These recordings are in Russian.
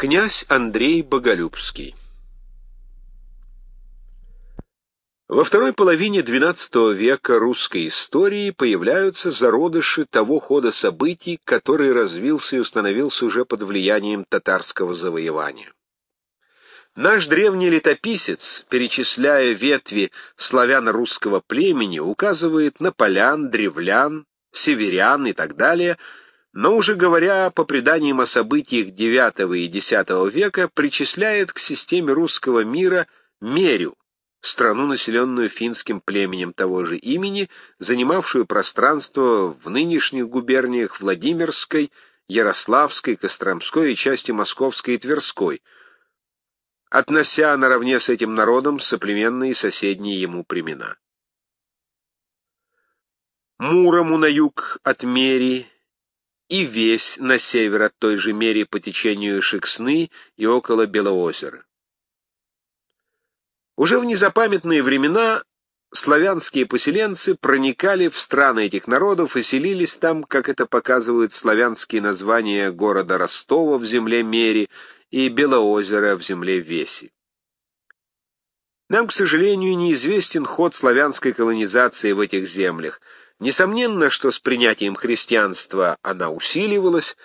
Князь Андрей Боголюбский Во второй половине XII века русской истории появляются зародыши того хода событий, который развился и установился уже под влиянием татарского завоевания. Наш древний летописец, перечисляя ветви славяно-русского племени, указывает на полян, древлян, северян и так далее, но уже говоря по преданиям о событиях IX и X века, причисляет к системе русского мира Мерю, страну, населенную финским племенем того же имени, занимавшую пространство в нынешних губерниях Владимирской, Ярославской, Костромской и части Московской и Тверской, относя наравне с этим народом соплеменные соседние ему племена. Мурому на юг от Мери и весь на север от той же Мери по течению Шексны и около Белоозера. Уже в незапамятные времена славянские поселенцы проникали в страны этих народов и селились там, как это показывают славянские названия города Ростова в земле Мери и Белоозера в земле Веси. Нам, к сожалению, неизвестен ход славянской колонизации в этих землях. Несомненно, что с принятием христианства она усиливалась,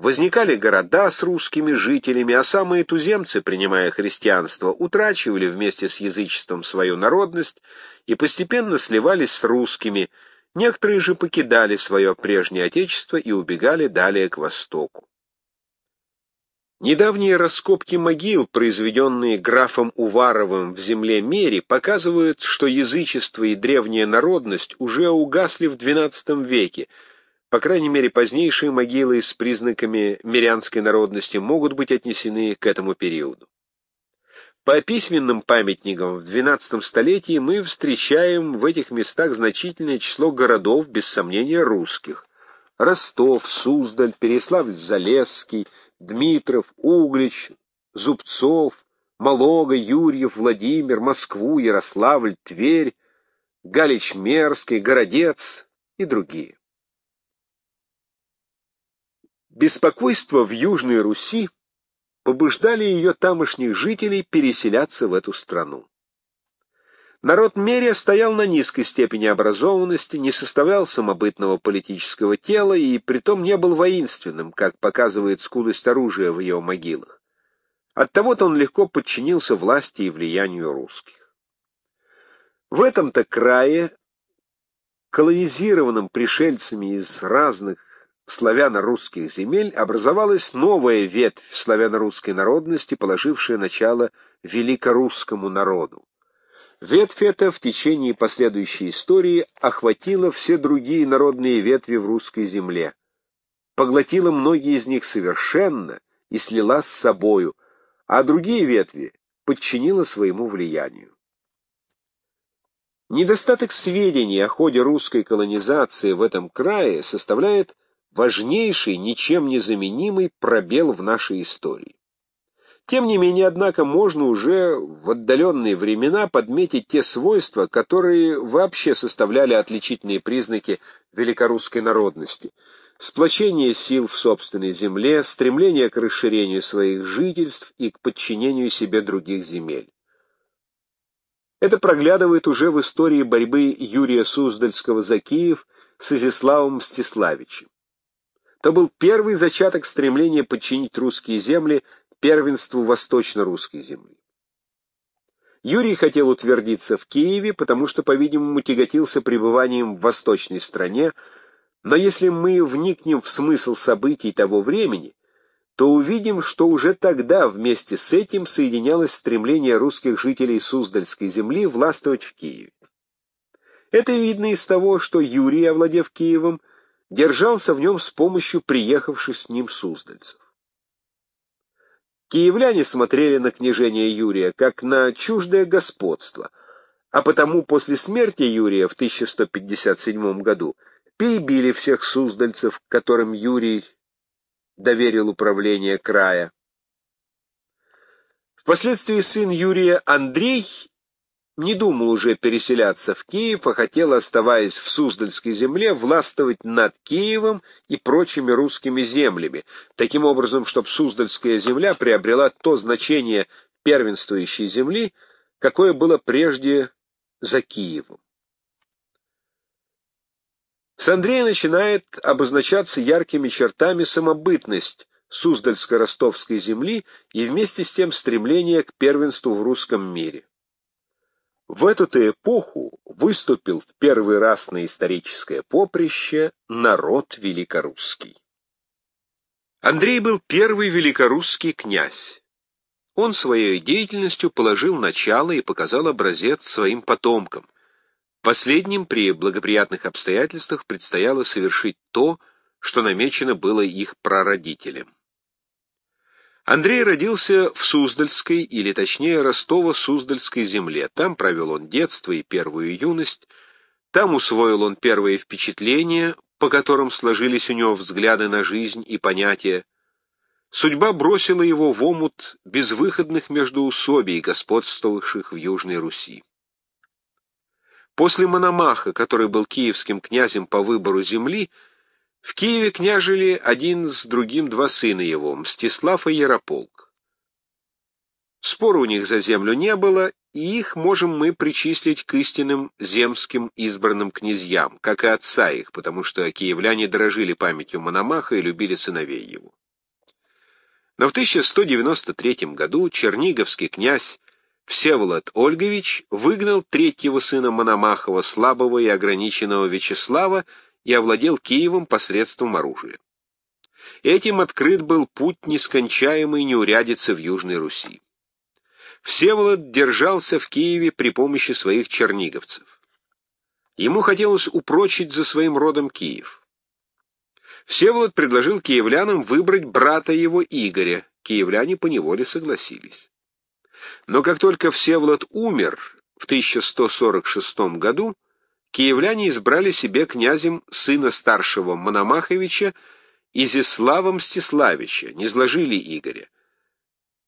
Возникали города с русскими жителями, а самые туземцы, принимая христианство, утрачивали вместе с язычеством свою народность и постепенно сливались с русскими, некоторые же покидали свое прежнее отечество и убегали далее к востоку. Недавние раскопки могил, произведенные графом Уваровым в земле Мери, показывают, что язычество и древняя народность уже угасли в XII веке, по крайней мере, позднейшие могилы с признаками мирянской народности могут быть отнесены к этому периоду. По письменным памятникам в XII столетии мы встречаем в этих местах значительное число городов, без сомнения, русских. Ростов, Суздаль, Переславль-Залесский, Дмитров, Углич, Зубцов, Малога, Юрьев, Владимир, Москву, Ярославль, Тверь, Галич-Мерский, Городец и другие. Беспокойство в Южной Руси побуждали ее тамошних жителей переселяться в эту страну. Народ Мерия стоял на низкой степени образованности, не составлял самобытного политического тела и притом не был воинственным, как показывает скудость оружия в его могилах. Оттого-то он легко подчинился власти и влиянию русских. В этом-то крае, колонизированном пришельцами из разных славяно-русских земель образовалась новая ветвь славяно-русской народности, положившая начало великорусскому народу. Ветвь эта в течение последующей истории охватила все другие народные ветви в русской земле, поглотила многие из них совершенно и слила с собою, а другие ветви подчинила своему влиянию. Недостаток сведений о ходе русской колонизации в этом крае составляет важнейший, ничем не заменимый пробел в нашей истории. Тем не менее, однако, можно уже в отдаленные времена подметить те свойства, которые вообще составляли отличительные признаки великорусской народности. Сплочение сил в собственной земле, стремление к расширению своих жительств и к подчинению себе других земель. Это проглядывает уже в истории борьбы Юрия Суздальского за Киев с Изяславом Мстиславичем то был первый зачаток стремления подчинить русские земли первенству восточно-русской земли. Юрий хотел утвердиться в Киеве, потому что, по-видимому, тяготился пребыванием в восточной стране, но если мы вникнем в смысл событий того времени, то увидим, что уже тогда вместе с этим соединялось стремление русских жителей Суздальской земли властвовать в Киеве. Это видно из того, что Юрий, овладев Киевом, держался в нем с помощью приехавших с ним суздальцев. Киевляне смотрели на княжение Юрия как на чуждое господство, а потому после смерти Юрия в 1157 году перебили всех суздальцев, которым Юрий доверил управление края. Впоследствии сын Юрия Андрей не думал уже переселяться в Киев, а хотел, оставаясь в Суздальской земле, властвовать над Киевом и прочими русскими землями, таким образом, чтобы Суздальская земля приобрела то значение первенствующей земли, какое было прежде за Киевом. С Андрея начинает обозначаться яркими чертами самобытность Суздальско-Ростовской земли и вместе с тем стремление к первенству в русском мире. В эту-то эпоху выступил в первый раз на историческое поприще народ великорусский. Андрей был первый великорусский князь. Он своей деятельностью положил начало и показал образец своим потомкам. Последним при благоприятных обстоятельствах предстояло совершить то, что намечено было их прародителям. Андрей родился в Суздальской, или точнее Ростово-Суздальской земле. Там провел он детство и первую юность, там усвоил он первые впечатления, по которым сложились у него взгляды на жизнь и понятия. Судьба бросила его в омут безвыходных междоусобий, господствовавших в Южной Руси. После Мономаха, который был киевским князем по выбору земли, в Киеве княжили один с другим два сына его, Мстислав и Ярополк. Спора у них за землю не было, и их можем мы причислить к истинным земским избранным князьям, как и отца их, потому что киевляне дорожили памятью Мономаха и любили сыновей его. Но в 1193 году черниговский князь Всеволод Ольгович выгнал третьего сына Мономахова, слабого и ограниченного Вячеслава, и овладел Киевом посредством оружия. Этим открыт был путь нескончаемой неурядицы в Южной Руси. Всеволод держался в Киеве при помощи своих черниговцев. Ему хотелось упрочить за своим родом Киев. Всеволод предложил киевлянам выбрать брата его Игоря, киевляне поневоле согласились. Но как только Всеволод умер в 1146 году, киевляне избрали себе князем сына старшего Мономаховича Изислава Мстиславича, не сложили Игоря.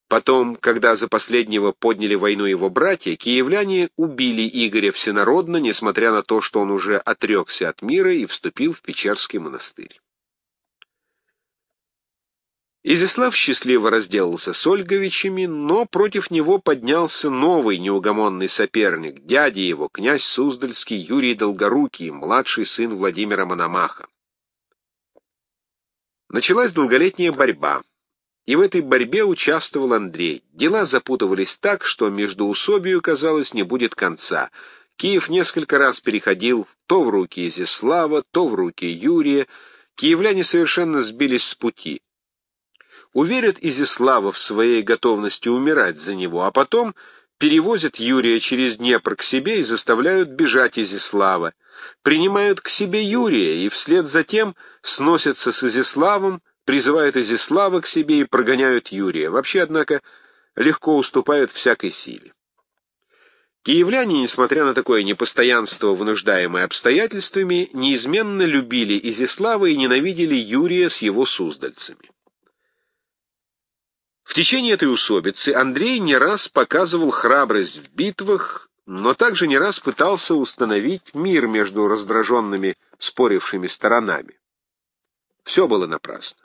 Потом, когда за последнего подняли войну его братья, киевляне убили Игоря всенародно, несмотря на то, что он уже отрекся от мира и вступил в Печерский монастырь. Изяслав счастливо разделался с Ольговичами, но против него поднялся новый неугомонный соперник, дядя его, князь Суздальский Юрий Долгорукий, младший сын Владимира Мономаха. Началась долголетняя борьба, и в этой борьбе участвовал Андрей. Дела запутывались так, что между усобию, казалось, не будет конца. Киев несколько раз переходил то в руки Изяслава, то в руки Юрия. Киевляне совершенно сбились с пути уверят Изислава в своей готовности умирать за него, а потом перевозят Юрия через Днепр к себе и заставляют бежать Изислава, принимают к себе Юрия и вслед за тем сносятся с Изиславом, призывают Изислава к себе и прогоняют Юрия. Вообще, однако, легко уступают всякой силе. Киевляне, несмотря на такое непостоянство, вынуждаемое обстоятельствами, неизменно любили Изислава и ненавидели Юрия с его суздальцами. В течение этой усобицы Андрей не раз показывал храбрость в битвах, но также не раз пытался установить мир между раздраженными, спорившими сторонами. Все было напрасно.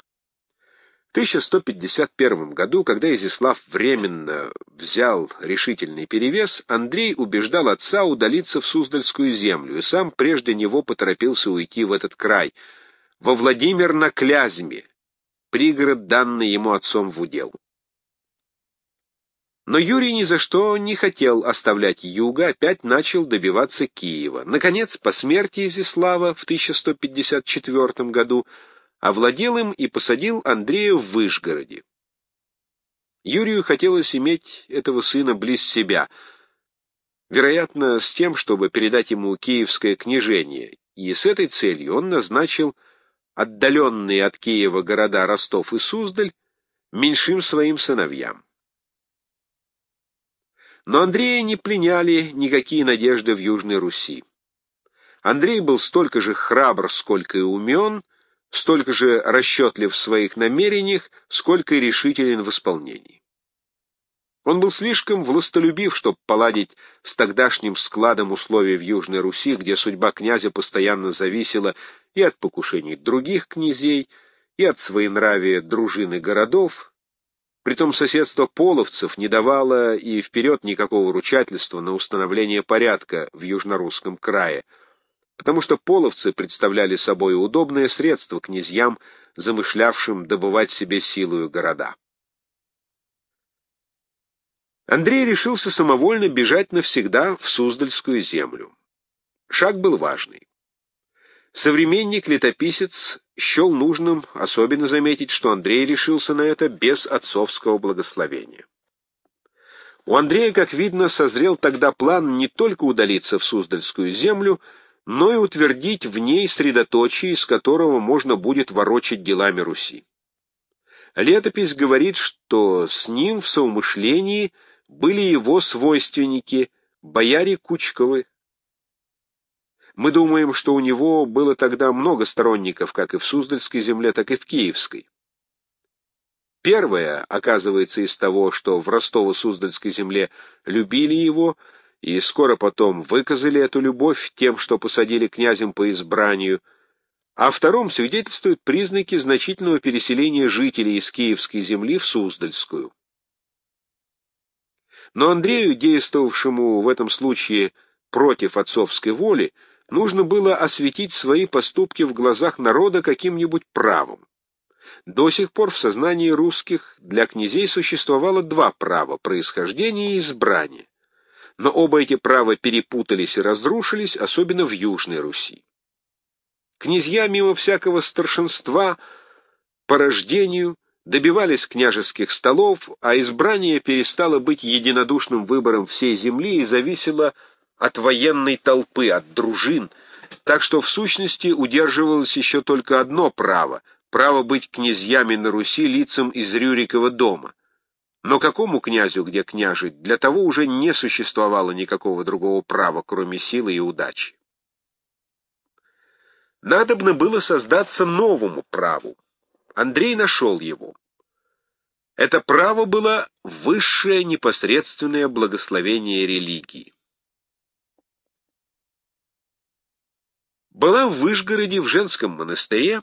В 1151 году, когда Изяслав временно взял решительный перевес, Андрей убеждал отца удалиться в Суздальскую землю и сам прежде него поторопился уйти в этот край, во Владимир на Клязьме, пригород, данный ему отцом в удел. Но Юрий ни за что не хотел оставлять юга, опять начал добиваться Киева. Наконец, по смерти Изяслава в 1154 году овладел им и посадил Андрея в Вышгороде. Юрию хотелось иметь этого сына близ себя, вероятно, с тем, чтобы передать ему киевское княжение, и с этой целью он назначил отдаленные от Киева города Ростов и Суздаль меньшим своим сыновьям. Но Андрея не пленяли никакие надежды в Южной Руси. Андрей был столько же храбр, сколько и умен, столько же расчетлив в своих намерениях, сколько и решителен в исполнении. Он был слишком властолюбив, чтобы поладить с тогдашним складом условий в Южной Руси, где судьба князя постоянно зависела и от покушений других князей, и от своенравия дружины городов. Притом соседство половцев не давало и вперед никакого ручательства на установление порядка в Южнорусском крае, потому что половцы представляли собой удобное средство князьям, замышлявшим добывать себе силою города. Андрей решился самовольно бежать навсегда в Суздальскую землю. Шаг был важный. Современник-летописец счел нужным особенно заметить, что Андрей решился на это без отцовского благословения. У Андрея, как видно, созрел тогда план не только удалиться в Суздальскую землю, но и утвердить в ней средоточие, из которого можно будет ворочать делами Руси. Летопись говорит, что с ним в соумышлении – были его свойственники, бояре Кучковы. Мы думаем, что у него было тогда много сторонников, как и в Суздальской земле, так и в Киевской. Первое, оказывается, из того, что в Ростово-Суздальской земле любили его, и скоро потом выказали эту любовь тем, что посадили князем по избранию, а втором свидетельствуют признаки значительного переселения жителей из Киевской земли в Суздальскую. Но Андрею, действовавшему в этом случае против отцовской воли, нужно было осветить свои поступки в глазах народа каким-нибудь правом. До сих пор в сознании русских для князей существовало два права — происхождение и избрание. Но оба эти права перепутались и разрушились, особенно в Южной Руси. Князья мимо всякого старшинства по рождению — добивались княжеских столов, а избрание перестало быть единодушным выбором всей земли и зависело от военной толпы, от дружин, так что в сущности удерживалось еще только одно право — право быть князьями на Руси лицом из Рюрикова дома. Но какому князю где княжить, для того уже не существовало никакого другого права, кроме силы и удачи. Надобно было создаться новому праву, Андрей нашел его. Это право было высшее непосредственное благословение религии. Была в Вышгороде в женском монастыре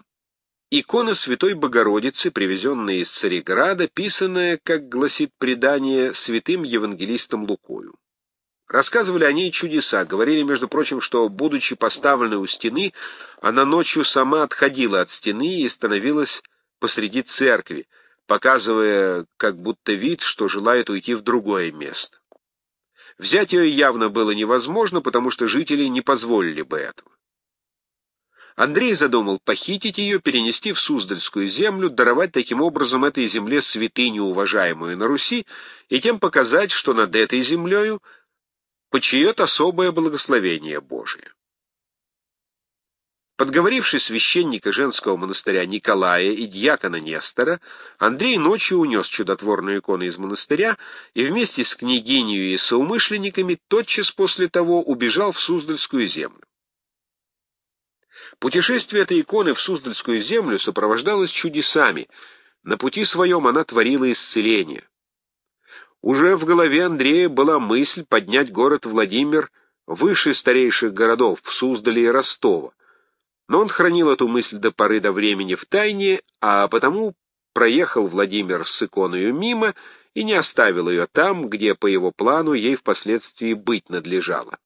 икона Святой Богородицы, привезенная из Цареграда, писанная, как гласит предание, святым евангелистом Лукою. Рассказывали о ней чудеса, говорили, между прочим, что, будучи поставленной у стены, она ночью сама отходила от стены и становилась посреди церкви, показывая как будто вид, что желает уйти в другое место. Взять ее явно было невозможно, потому что жители не позволили бы этого. Андрей задумал похитить ее, перенести в Суздальскую землю, даровать таким образом этой земле святыню, уважаемую на Руси, и тем показать, что над этой землею почиет особое благословение Божие. Подговоривший священника женского монастыря Николая и дьякона Нестора, Андрей ночью унес чудотворную икону из монастыря и вместе с княгинью и соумышленниками тотчас после того убежал в Суздальскую землю. Путешествие этой иконы в Суздальскую землю сопровождалось чудесами. На пути своем она творила исцеление. Уже в голове Андрея была мысль поднять город Владимир выше старейших городов в Суздале и Ростова, но он хранил эту мысль до поры до времени в тайне, а потому проехал Владимир с иконою мимо и не оставил ее там, где по его плану ей впоследствии быть надлежало.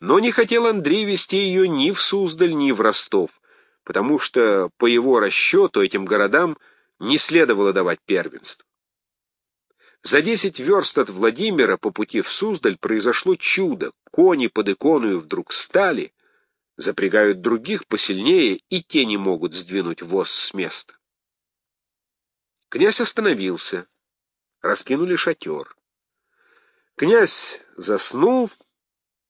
Но не хотел Андрей вести ее ни в Суздаль, ни в Ростов, потому что, по его расчету, этим городам не следовало давать первенство. За десять верст от Владимира по пути в Суздаль произошло чудо. Кони под иконую вдруг стали, запрягают других посильнее, и те не могут сдвинуть воз с места. Князь остановился. Раскинули шатер. Князь заснул,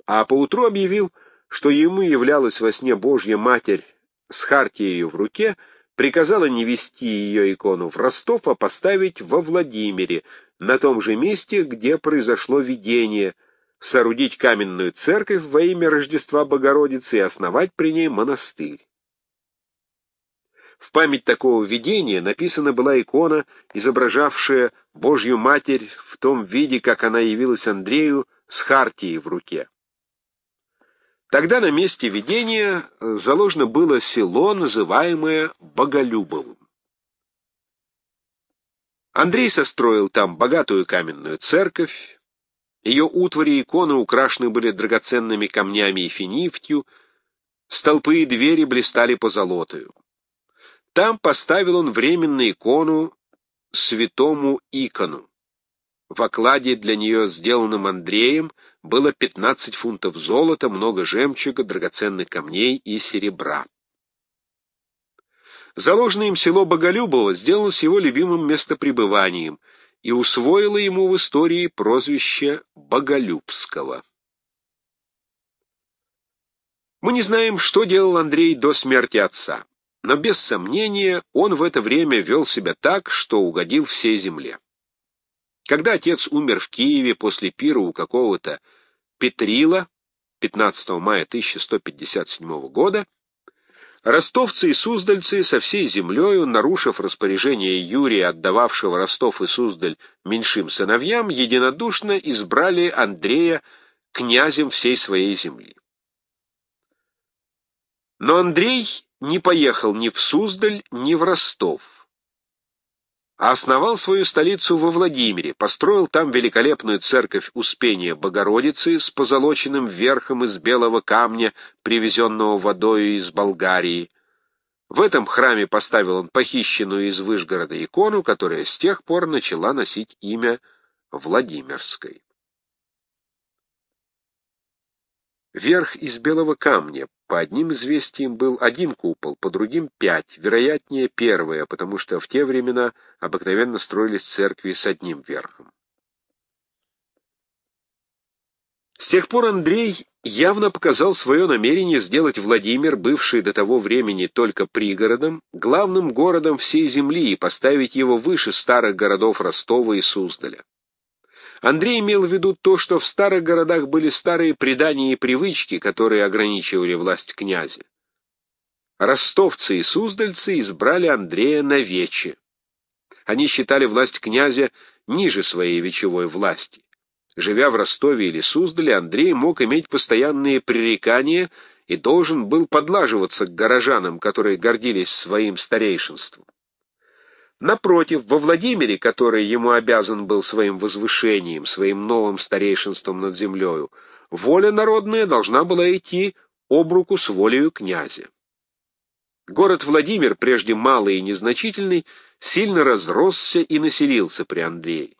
а поутру объявил, что ему являлась во сне Божья Матерь с хартией в руке, приказала не вести ее икону в Ростов, а поставить во Владимире, на том же месте, где произошло видение — соорудить каменную церковь во имя Рождества Богородицы и основать при ней монастырь. В память такого видения написана была икона, изображавшая Божью Матерь в том виде, как она явилась Андрею с хартией в руке. Тогда на месте видения заложено было село, называемое Боголюбовым. Андрей состроил там богатую каменную церковь, ее утвари и иконы украшены были драгоценными камнями и финифтью, столпы и двери блистали по золотую. Там поставил он временную икону святому икону. В окладе для нее, сделанном Андреем, было 15 фунтов золота, много жемчуга, драгоценных камней и серебра. Заложенное им село Боголюбово сделалось его любимым местопребыванием и усвоило ему в истории прозвище Боголюбского. Мы не знаем, что делал Андрей до смерти отца. Но без сомнения он в это время вел себя так, что угодил всей земле. Когда отец умер в Киеве после пира у какого-то Петрила 15 мая 1157 года, ростовцы и суздальцы со всей землею, нарушив распоряжение Юрия, отдававшего Ростов и Суздаль меньшим сыновьям, единодушно избрали Андрея князем всей своей земли. Но Андрей не поехал ни в Суздаль, ни в Ростов, а основал свою столицу во Владимире, построил там великолепную церковь Успения Богородицы с позолоченным верхом из белого камня, привезенного водою из Болгарии. В этом храме поставил он похищенную из Выжгорода икону, которая с тех пор начала носить имя Владимирской. Верх из белого камня. По одним известиям был один купол, по другим — пять, вероятнее первое, потому что в те времена обыкновенно строились церкви с одним верхом. С тех пор Андрей явно показал свое намерение сделать Владимир, бывший до того времени только пригородом, главным городом всей земли и поставить его выше старых городов Ростова и Суздаля. Андрей имел в виду то, что в старых городах были старые предания и привычки, которые ограничивали власть князя. Ростовцы и суздальцы избрали Андрея на вече. Они считали власть князя ниже своей вечевой власти. Живя в Ростове или Суздале, Андрей мог иметь постоянные пререкания и должен был подлаживаться к горожанам, которые гордились своим старейшинством. Напротив, во Владимире, который ему обязан был своим возвышением, своим новым старейшинством над землею, воля народная должна была идти об руку с волею князя. Город Владимир, прежде малый и незначительный, сильно разросся и населился при Андрее.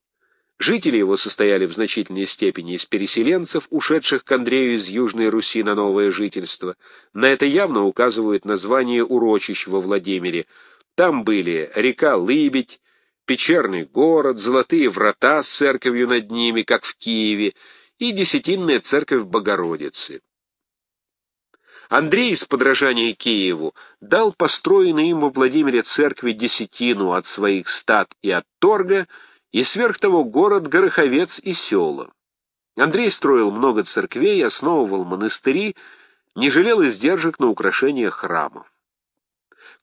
Жители его состояли в значительной степени из переселенцев, ушедших к Андрею из Южной Руси на новое жительство. На это явно указывает название урочищ во Владимире — там были река Лыбедь, печерный город, золотые врата с церковью над ними, как в Киеве, и десятинная церковь Богородицы. Андрей из подражания Киеву дал построенной им во Владимире церкви десятину от своих стад и от торга, и сверх того город Гороховец и села. Андрей строил много церквей, основывал монастыри, не жалел издержек на украшение храмов.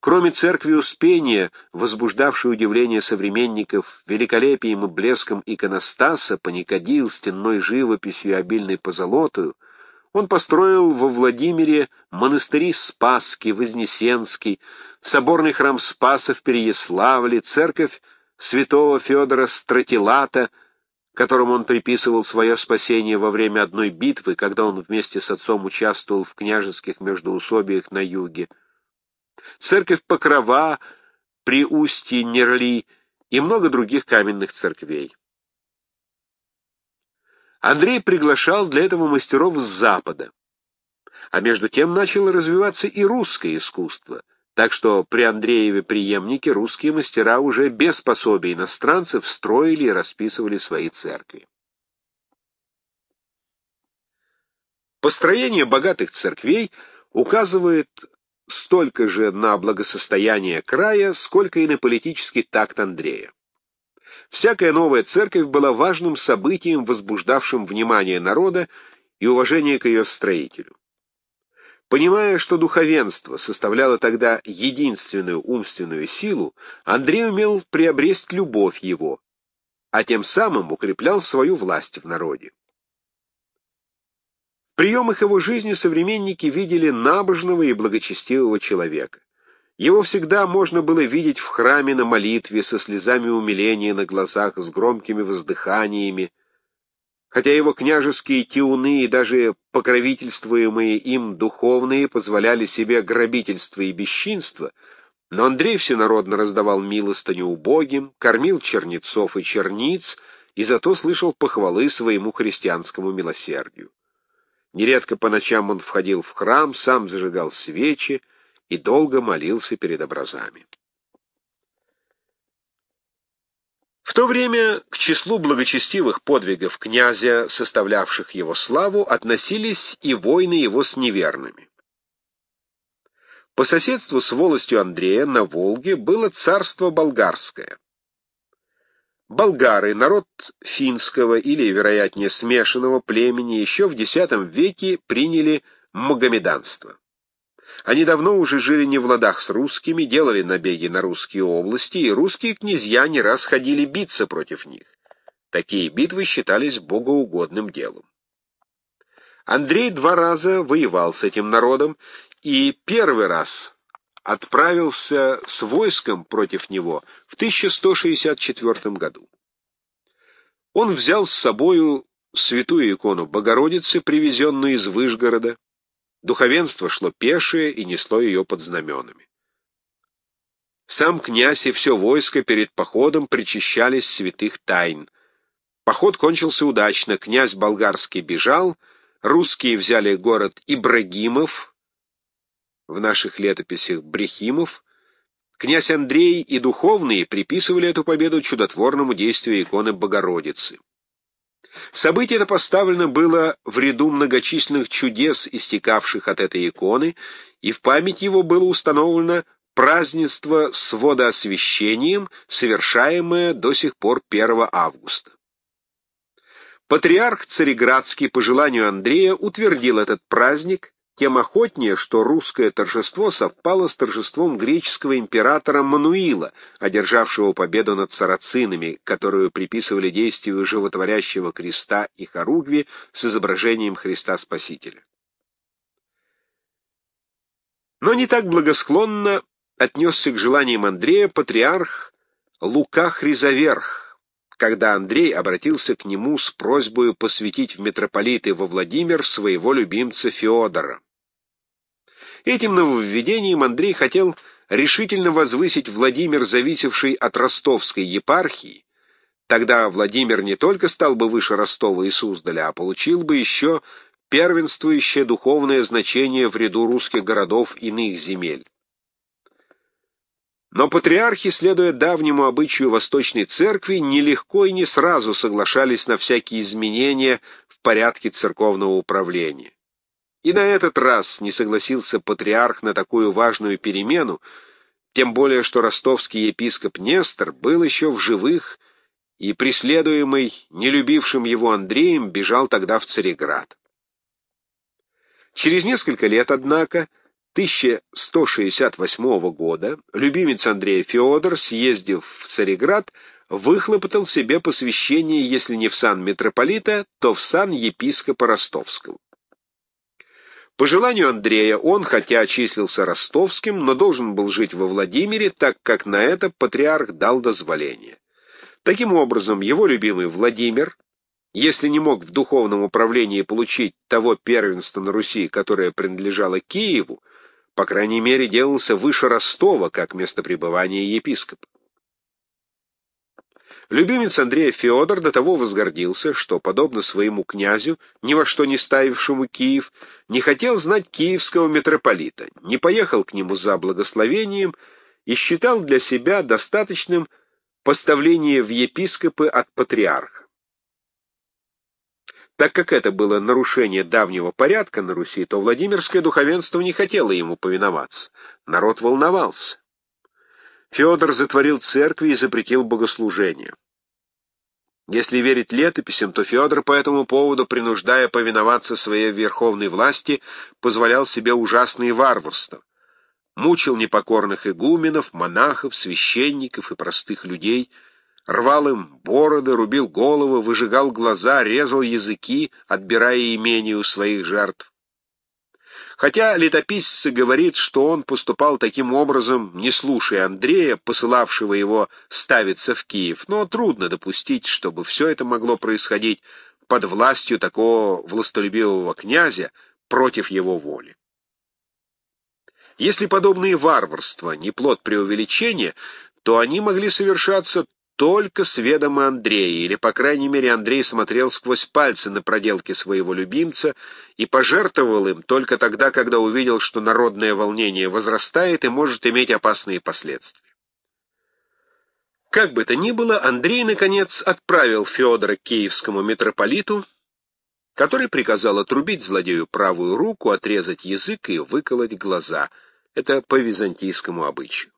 Кроме церкви Успения, возбуждавшей удивление современников великолепием и блеском иконостаса, паникадил, стенной живописью и обильной позолотою, он построил во Владимире монастыри Спасский, Вознесенский, соборный храм Спаса в Переяславле, церковь святого Федора Стратилата, которому он приписывал свое спасение во время одной битвы, когда он вместе с отцом участвовал в княжеских междоусобиях на юге церковь Покрова при устье Нерли и много других каменных церквей. Андрей приглашал для этого мастеров с Запада. А между тем начало развиваться и русское искусство, так что при Андрееве преемнике русские мастера уже без пособия иностранцев строили и расписывали свои церкви. Построение богатых церквей указывает столько же на благосостояние края, сколько и на политический такт Андрея. Всякая новая церковь была важным событием, возбуждавшим внимание народа и уважение к ее строителю. Понимая, что духовенство составляло тогда единственную умственную силу, Андрей умел приобрести любовь его, а тем самым укреплял свою власть в народе. В приемах его жизни современники видели набожного и благочестивого человека. Его всегда можно было видеть в храме на молитве, со слезами умиления на глазах, с громкими воздыханиями, Хотя его княжеские тиуны и даже покровительствуемые им духовные позволяли себе грабительство и бесчинство, но Андрей всенародно раздавал милостыню убогим, кормил чернецов и черниц и зато слышал похвалы своему христианскому милосердию. Нередко по ночам он входил в храм, сам зажигал свечи и долго молился перед образами. В то время к числу благочестивых подвигов князя, составлявших его славу, относились и войны его с неверными. По соседству с волостью Андрея на Волге было царство болгарское. Болгары, народ финского или, вероятнее, смешанного племени, еще в X веке приняли магомеданство. Они давно уже жили не в ладах с русскими, делали набеги на русские области, и русские князья не раз ходили биться против них. Такие битвы считались богоугодным делом. Андрей два раза воевал с этим народом, и первый раз отправился с войском против него в 1164 году. Он взял с собою святую икону Богородицы, привезенную из Выжгорода, Духовенство шло пешее и несло ее под знаменами. Сам князь и все войско перед походом причащались святых тайн. Поход кончился удачно, князь болгарский бежал, русские взяли город Ибрагимов, в наших летописях Брехимов, князь Андрей и духовные приписывали эту победу чудотворному действию иконы Богородицы. Событие это поставлено было в ряду многочисленных чудес, истекавших от этой иконы, и в память его было установлено празднество с водоосвящением, совершаемое до сих пор 1 августа. Патриарх Цареградский по желанию Андрея утвердил этот праздник, тем охотнее, что русское торжество совпало с торжеством греческого императора Мануила, одержавшего победу над сарацинами, которую приписывали действию животворящего креста и хоругви с изображением Христа Спасителя. Но не так благосклонно отнесся к желаниям Андрея патриарх Лука Хризоверх, когда Андрей обратился к нему с просьбой посвятить в митрополиты во Владимир своего любимца Феодора. Этим нововведением Андрей хотел решительно возвысить Владимир, зависевший от ростовской епархии. Тогда Владимир не только стал бы выше Ростова и Суздаля, а получил бы еще первенствующее духовное значение в ряду русских городов иных земель. Но патриархи, следуя давнему обычаю Восточной Церкви, нелегко и не сразу соглашались на всякие изменения в порядке церковного управления. И на этот раз не согласился патриарх на такую важную перемену, тем более что ростовский епископ Нестор был еще в живых и, преследуемый нелюбившим его Андреем, бежал тогда в Цареград. Через несколько лет, однако, 1168 года любимец Андрея Феодор, съездив в Цареград, выхлопотал себе посвящение, если не в сан митрополита, то в сан епископа Ростовского. По желанию Андрея он, хотя числился ростовским, но должен был жить во Владимире, так как на это патриарх дал дозволение. Таким образом, его любимый Владимир, если не мог в духовном управлении получить того первенства на Руси, которое принадлежало Киеву, по крайней мере, делался выше Ростова, как место пребывания епископа. Любимец Андрея Феодор до того возгордился, что, подобно своему князю, ни во что не ставившему Киев, не хотел знать киевского митрополита, не поехал к нему за благословением и считал для себя достаточным поставление в епископы от патриарха. Так как это было нарушение давнего порядка на Руси, то Владимирское духовенство не хотело ему повиноваться. Народ волновался. Федор затворил церкви и запретил богослужение. Если верить летописям, то Федор по этому поводу, принуждая повиноваться своей верховной власти, позволял себе ужасные варварства. Мучил непокорных игуменов, монахов, священников и простых людей, рвал им бороды, рубил головы, выжигал глаза, резал языки, отбирая имение у своих жертв. Хотя летописец говорит, что он поступал таким образом, не слушая Андрея, посылавшего его ставиться в Киев, но трудно допустить, чтобы все это могло происходить под властью такого властолюбивого князя против его воли. Если подобные варварства не плод преувеличения, то они могли совершаться только с ведома Андрея, или, по крайней мере, Андрей смотрел сквозь пальцы на проделки своего любимца и пожертвовал им только тогда, когда увидел, что народное волнение возрастает и может иметь опасные последствия. Как бы то ни было, Андрей, наконец, отправил Федора к киевскому митрополиту, который приказал отрубить злодею правую руку, отрезать язык и выколоть глаза. Это по византийскому обычаю.